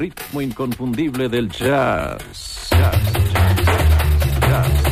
ritmo inconfundible del jazz. jazz, jazz, jazz,